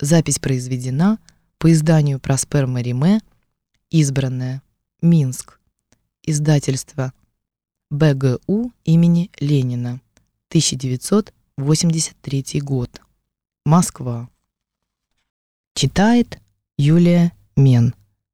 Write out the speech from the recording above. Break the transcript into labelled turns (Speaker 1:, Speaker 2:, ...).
Speaker 1: Запись произведена по изданию Проспер Мариме, избранная, Минск, издательство БГУ имени Ленина, 1983 год, Москва. Читает Юлия Мен.